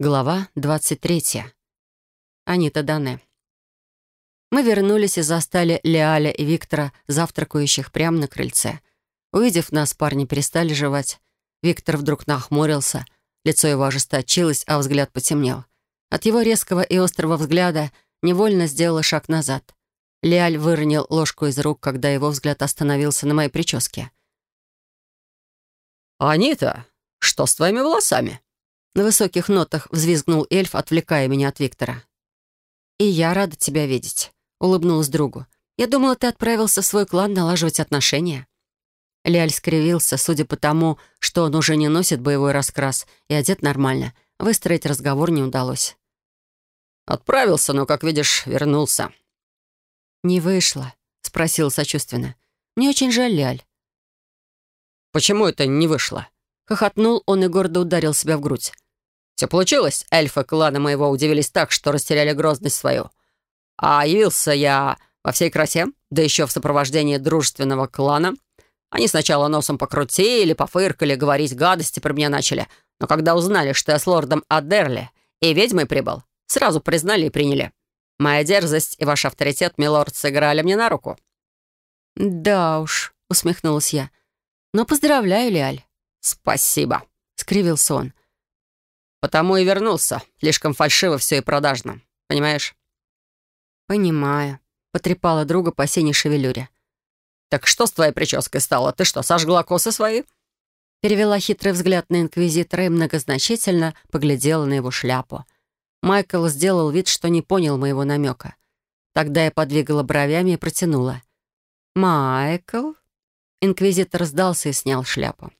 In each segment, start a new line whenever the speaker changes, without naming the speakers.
Глава 23. Анита Дане. Мы вернулись и застали Леаля и Виктора, завтракающих прямо на крыльце. Увидев нас, парни перестали жевать. Виктор вдруг нахмурился, лицо его ожесточилось, а взгляд потемнел. От его резкого и острого взгляда невольно сделала шаг назад. Леаль выронил ложку из рук, когда его взгляд остановился на моей прическе.
«Анита, что с твоими волосами?»
На высоких нотах взвизгнул эльф, отвлекая меня от Виктора. «И я рада тебя видеть», — улыбнулась другу. «Я думала, ты отправился в свой клан налаживать отношения». Лиаль скривился, судя по тому, что он уже не носит боевой раскрас и одет нормально. Выстроить разговор не удалось.
«Отправился, но, как видишь, вернулся».
«Не вышло», — спросил сочувственно. «Мне очень жаль, Лиаль».
«Почему это не вышло?»
Хохотнул он и гордо ударил себя в грудь.
Все получилось. Эльфы клана моего удивились так, что растеряли грозность свою. А явился я во всей красе, да еще в сопровождении дружественного клана. Они сначала носом покрутили, пофыркали, говорить гадости про меня начали. Но когда узнали, что я с лордом Адерли и ведьмой прибыл, сразу признали и приняли. Моя дерзость и ваш авторитет, милорд, сыграли мне на руку».
«Да уж», — усмехнулась я. «Но поздравляю, Лиаль».
«Спасибо», —
скривился он.
Потому и вернулся. Слишком фальшиво все и продажно. Понимаешь?»
«Понимаю», — потрепала друга по синей шевелюре.
«Так что с твоей прической стало? Ты что, сожгла косы свои?»
Перевела хитрый взгляд на инквизитора и многозначительно поглядела на его шляпу. Майкл сделал вид, что не понял моего намека. Тогда я подвигала бровями и протянула. «Майкл?» Инквизитор сдался и снял шляпу.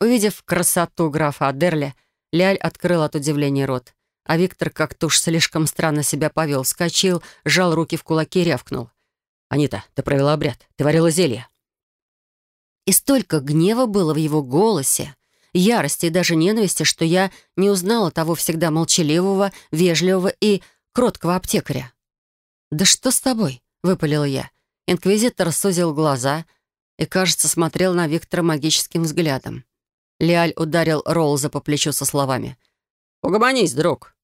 Увидев красоту графа Адерли, Ляль открыл от удивления рот. А Виктор как-то уж слишком странно себя повел. Вскочил, сжал руки в кулаки и рявкнул.
«Анита, ты провела обряд. Ты варила зелье».
И столько гнева было в его голосе, ярости и даже ненависти, что я не узнала того всегда молчаливого, вежливого и кроткого аптекаря. «Да что с тобой?» — выпалила я. Инквизитор сузил глаза и, кажется, смотрел на Виктора магическим взглядом. Лиаль ударил Роллза по плечу со словами.
«Угомонись, друг!»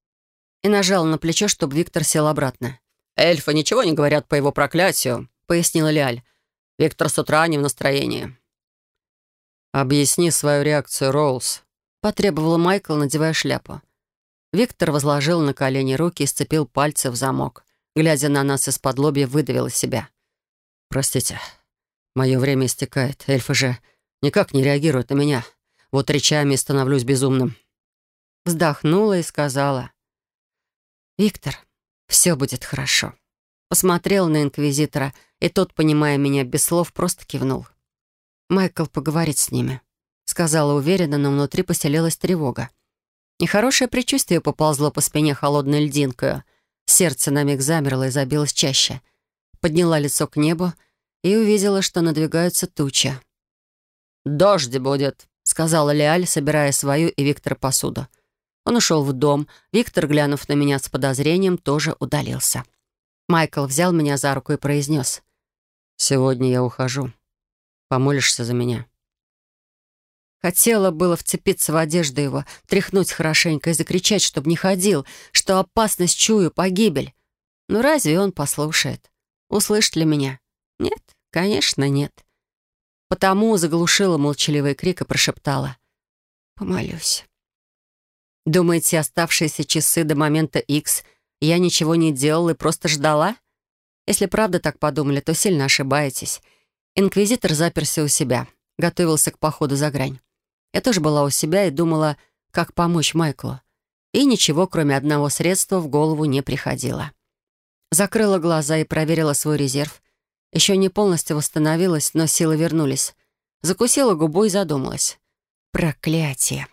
И нажал на плечо, чтобы Виктор сел обратно.
«Эльфы ничего не говорят по его проклятию», — пояснила Лиаль. «Виктор с утра не в настроении».
«Объясни свою реакцию, Роуз», —
потребовала Майкл, надевая шляпу. Виктор возложил на колени руки и сцепил пальцы в замок. Глядя на нас из-под лобья, выдавил из себя.
«Простите, мое время истекает. Эльфы же никак не реагируют на меня. Вот речами становлюсь безумным».
Вздохнула и сказала. «Виктор, все будет хорошо». Посмотрел на инквизитора, и тот, понимая меня без слов, просто кивнул. «Майкл поговорит с ними», — сказала уверенно, но внутри поселилась тревога. Нехорошее предчувствие поползло по спине холодной льдинкою. Сердце на миг замерло и забилось чаще. Подняла лицо к небу и увидела, что надвигаются тучи.
«Дождь будет», —
сказала Леаль, собирая свою и Виктора посуду. Он ушел в дом. Виктор, глянув на меня с подозрением, тоже удалился. Майкл взял меня за руку и произнес.
«Сегодня я ухожу. Помолишься за меня?»
Хотела было вцепиться в одежду его, тряхнуть хорошенько и закричать, чтобы не ходил, что опасность чую, погибель. Но разве он послушает? Услышит ли меня? Нет, конечно, нет. Потому заглушила молчаливый крик и прошептала. «Помолюсь». Думаете, оставшиеся часы до момента X я ничего не делала и просто ждала? Если правда так подумали, то сильно ошибаетесь. Инквизитор заперся у себя, готовился к походу за грань. Я тоже была у себя и думала, как помочь Майклу. И ничего, кроме одного средства, в голову не приходило. Закрыла глаза и проверила свой резерв. Еще не полностью восстановилась, но силы вернулись. Закусила губу и задумалась. Проклятие.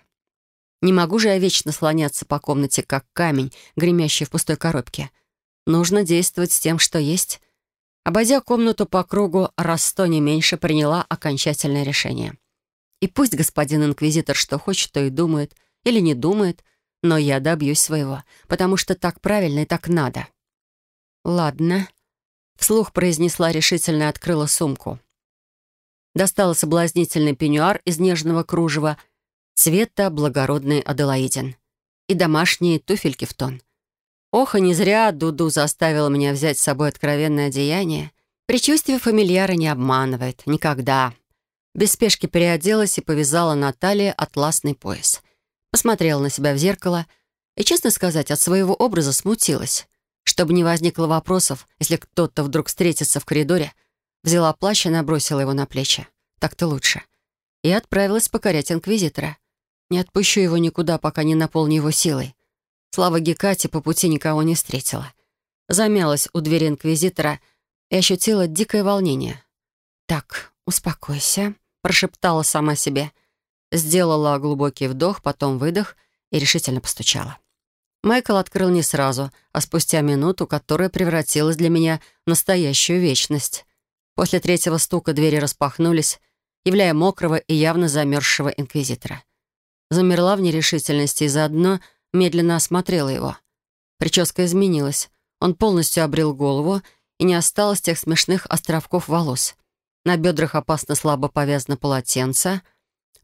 Не могу же я вечно слоняться по комнате, как камень, гремящий в пустой коробке. Нужно действовать с тем, что есть. Обойдя комнату по кругу, раз сто не меньше, приняла окончательное решение. И пусть господин инквизитор что хочет, то и думает, или не думает, но я добьюсь своего, потому что так правильно и так надо. Ладно. Вслух произнесла решительно и открыла сумку. Достала соблазнительный пеньюар из нежного кружева цвета благородный Аделаидин. и домашние туфельки в тон. Ох, и не зря Дуду заставила меня взять с собой откровенное одеяние. Причувствие фамильяра не обманывает. Никогда. Без спешки переоделась и повязала на талии атласный пояс. Посмотрела на себя в зеркало и, честно сказать, от своего образа смутилась. Чтобы не возникло вопросов, если кто-то вдруг встретится в коридоре, взяла плащ и набросила его на плечи. Так-то лучше. И отправилась покорять Инквизитора. Не отпущу его никуда, пока не наполню его силой. Слава Гекате по пути никого не встретила. Замялась у двери Инквизитора и ощутила дикое волнение. «Так, успокойся», — прошептала сама себе. Сделала глубокий вдох, потом выдох и решительно постучала. Майкл открыл не сразу, а спустя минуту, которая превратилась для меня в настоящую вечность. После третьего стука двери распахнулись, являя мокрого и явно замерзшего инквизитора. Замерла в нерешительности и заодно медленно осмотрела его. Прическа изменилась. Он полностью обрел голову, и не осталось тех смешных островков волос. На бедрах опасно слабо повязано полотенце.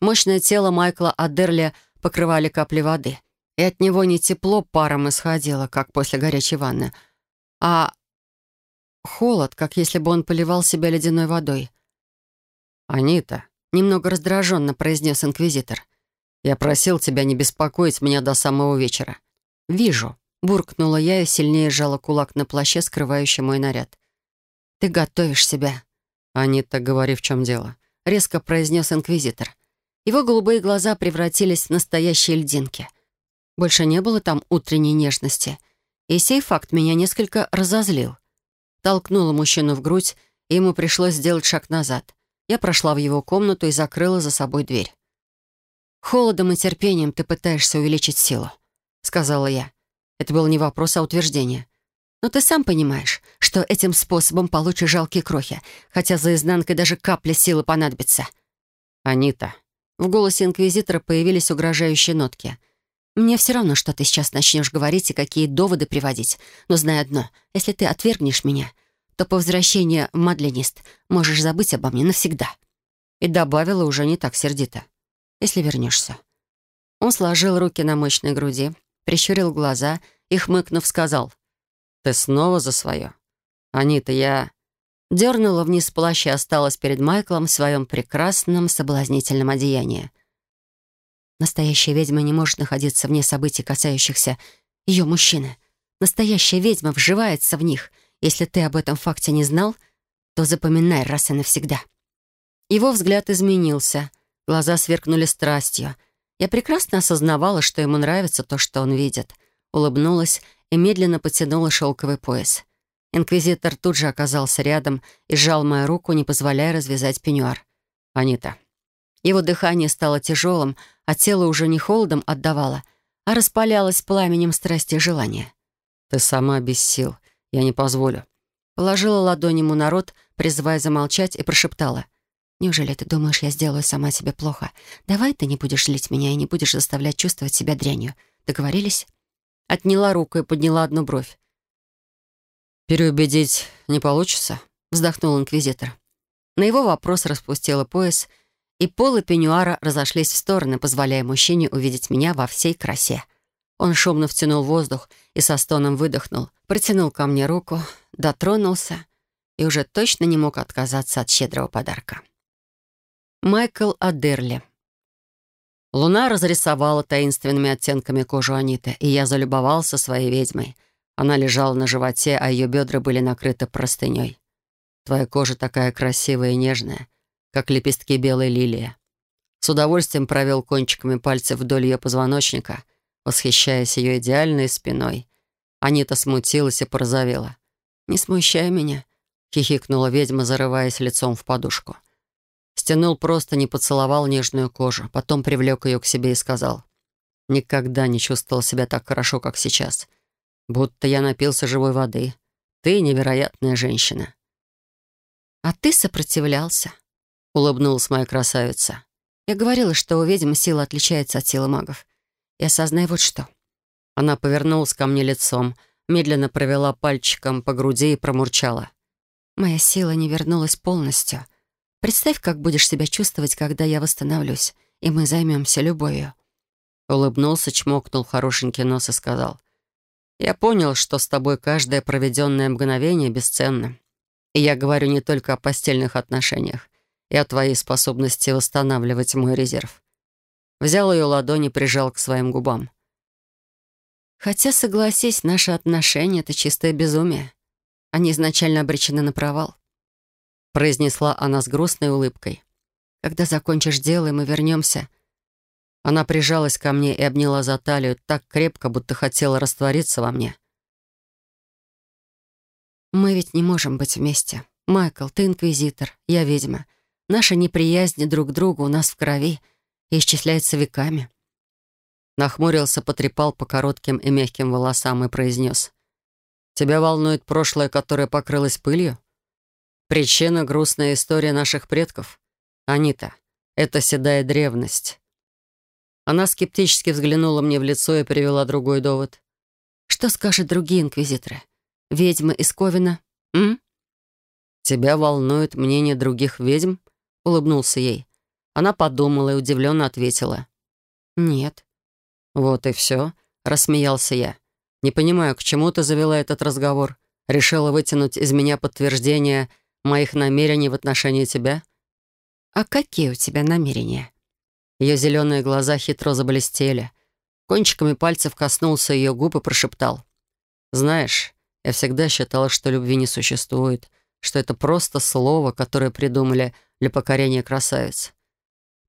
Мощное тело Майкла Адерли покрывали капли воды. И от него не тепло паром исходило, как после горячей ванны, а холод, как если бы он поливал себя ледяной водой.
«Анита», —
немного раздраженно произнес инквизитор,
«я просил тебя не беспокоить меня до самого вечера».
«Вижу», — буркнула я и сильнее сжала кулак на плаще, скрывающий мой наряд. «Ты готовишь себя».
«Анита, говори, в чем дело», —
резко произнес инквизитор. Его голубые глаза превратились в настоящие льдинки. Больше не было там утренней нежности. И сей факт меня несколько разозлил. Толкнула мужчину в грудь, и ему пришлось сделать шаг назад. Я прошла в его комнату и закрыла за собой дверь. «Холодом и терпением ты пытаешься увеличить силу», — сказала я. Это был не вопрос, а утверждение. «Но ты сам понимаешь, что этим способом получишь жалкие крохи, хотя за изнанкой даже капля силы понадобится».
«Анита».
В голосе инквизитора появились угрожающие нотки — мне все равно, что ты сейчас начнешь говорить и какие доводы приводить. Но знай одно, если ты отвергнешь меня, то по возвращении в Мадленист можешь забыть обо мне навсегда». И добавила уже не так сердито. «Если вернешься». Он сложил руки на мощной груди, прищурил глаза и, хмыкнув, сказал.
«Ты снова за свое? Анита, я...»
Дернула вниз плащ и осталась перед Майклом в своем прекрасном соблазнительном одеянии. Настоящая ведьма не может находиться вне событий, касающихся ее мужчины. Настоящая ведьма вживается в них. Если ты об этом факте не знал, то запоминай раз и навсегда. Его взгляд изменился. Глаза сверкнули страстью. Я прекрасно осознавала, что ему нравится то, что он видит. Улыбнулась и медленно потянула шелковый пояс. Инквизитор тут же оказался рядом и сжал мою руку, не позволяя развязать пеньюар.
«Анита,
его дыхание стало тяжелым, а тело уже не холодом отдавало, а распалялось пламенем страсти и желания.
«Ты сама без сил. Я не позволю».
Положила ладонь ему на рот, призывая замолчать, и прошептала. «Неужели ты думаешь, я сделаю сама себе плохо? Давай ты не будешь злить меня и не будешь заставлять чувствовать себя дрянью. Договорились?» Отняла руку и подняла одну бровь.
«Переубедить не получится?»
— вздохнул инквизитор. На его вопрос распустила пояс — и полы пеньюара разошлись в стороны, позволяя мужчине увидеть меня во всей красе. Он шумно втянул воздух и со стоном выдохнул, протянул ко мне руку, дотронулся и уже точно не мог отказаться от щедрого подарка. Майкл Адерли. Луна разрисовала таинственными оттенками кожу Аниты, и я залюбовался своей ведьмой. Она лежала на животе, а ее бедра были накрыты простыней. «Твоя кожа такая красивая и нежная как лепестки белой лилии. С удовольствием провел кончиками пальцев вдоль ее позвоночника, восхищаясь ее идеальной спиной. Анита смутилась и порозовела. «Не смущай меня», — хихикнула ведьма, зарываясь лицом в подушку. Стянул просто, не поцеловал нежную кожу, потом привлек ее к себе и сказал. «Никогда не чувствовал себя так хорошо, как сейчас. Будто я напился живой воды. Ты невероятная женщина». «А ты сопротивлялся», — улыбнулась моя красавица. «Я говорила, что у ведьм сила отличается от силы магов. И осознай вот что». Она повернулась ко мне лицом, медленно провела пальчиком по груди и промурчала. «Моя сила не вернулась полностью. Представь, как будешь себя чувствовать, когда я восстановлюсь, и мы займемся любовью».
Улыбнулся, чмокнул хорошенький нос и сказал. «Я понял, что с тобой каждое проведенное мгновение бесценно. И я говорю не только о постельных отношениях, и о твоей способности восстанавливать мой резерв». Взял ее ладони и прижал к своим губам.
«Хотя, согласись, наши отношения — это чистое безумие. Они изначально обречены на провал», — произнесла она с грустной улыбкой. «Когда закончишь дело, и мы вернемся,
она прижалась ко мне и обняла за талию так крепко, будто хотела раствориться во мне.
«Мы ведь не можем быть вместе. Майкл, ты инквизитор, я ведьма. Наша неприязнь друг к другу у нас в крови и исчисляется веками».
Нахмурился, потрепал по коротким и мягким волосам и произнес. «Тебя волнует прошлое, которое покрылось пылью? Причина — грустная история наших предков. Анита, это седая древность. Она скептически взглянула мне в лицо и привела другой довод.
«Что скажут другие инквизиторы? Ведьмы из Ковина? М?»
«Тебя волнует мнение других ведьм?» — улыбнулся ей. Она подумала и удивленно ответила.
«Нет».
«Вот и все», — рассмеялся я. «Не понимаю, к чему ты завела этот разговор? Решила вытянуть из меня подтверждение моих намерений в отношении тебя?»
«А какие у тебя намерения?»
Ее зеленые глаза хитро заблестели. Кончиками пальцев коснулся ее губ и прошептал. «Знаешь, я всегда считала, что любви не существует, что это просто слово, которое придумали для покорения красавиц.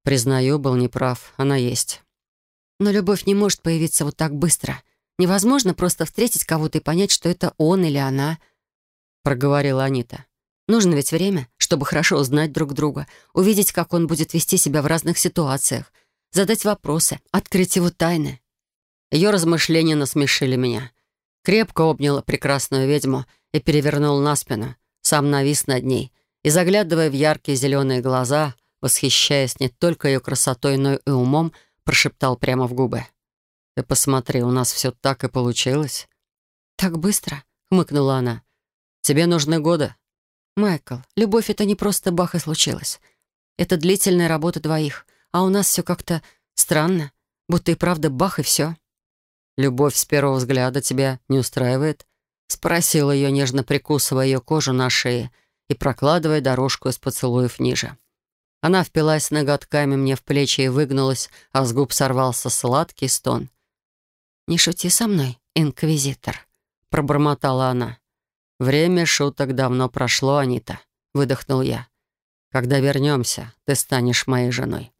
Признаю, был неправ, она есть».
«Но любовь не может появиться вот так быстро. Невозможно просто встретить кого-то и понять, что это он или она», — проговорила Анита. Нужно ведь время, чтобы хорошо узнать друг друга, увидеть, как он будет вести себя в разных ситуациях, задать вопросы, открыть его тайны.
Ее размышления насмешили меня. Крепко обняла прекрасную ведьму и перевернул на спину, сам навис над ней и, заглядывая в яркие зеленые глаза, восхищаясь не только ее красотой, но и умом, прошептал прямо в губы. «Ты посмотри, у нас все так и получилось».
«Так быстро?» — хмыкнула она.
«Тебе нужны годы.
«Майкл, любовь — это не просто бах и случилось. Это длительная работа двоих, а у нас все как-то странно, будто и правда бах и все».
«Любовь с первого взгляда тебя не устраивает?» — спросил ее, нежно прикусывая ее кожу на шее и прокладывая дорожку из поцелуев ниже. Она впилась ноготками мне в плечи и выгнулась, а с губ сорвался сладкий стон.
«Не шути со мной, инквизитор», — пробормотала она.
«Время шуток давно прошло, Анита», — выдохнул я. «Когда вернемся, ты станешь моей женой».